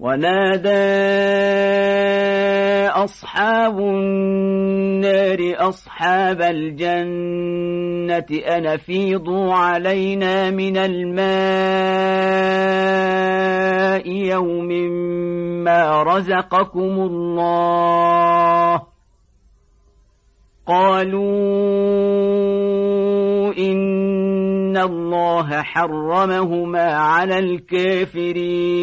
ونادى أصحاب النار أصحاب الجنة أنفيضوا علينا من الماء يوم ما رزقكم الله. قالوا إن الله حرمهما على الكافرين.